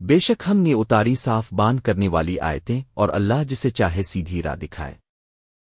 بے شک ہم نے اتاری صاف بان کرنے والی آیتیں اور اللہ جسے چاہے سیدھی راہ دکھائے۔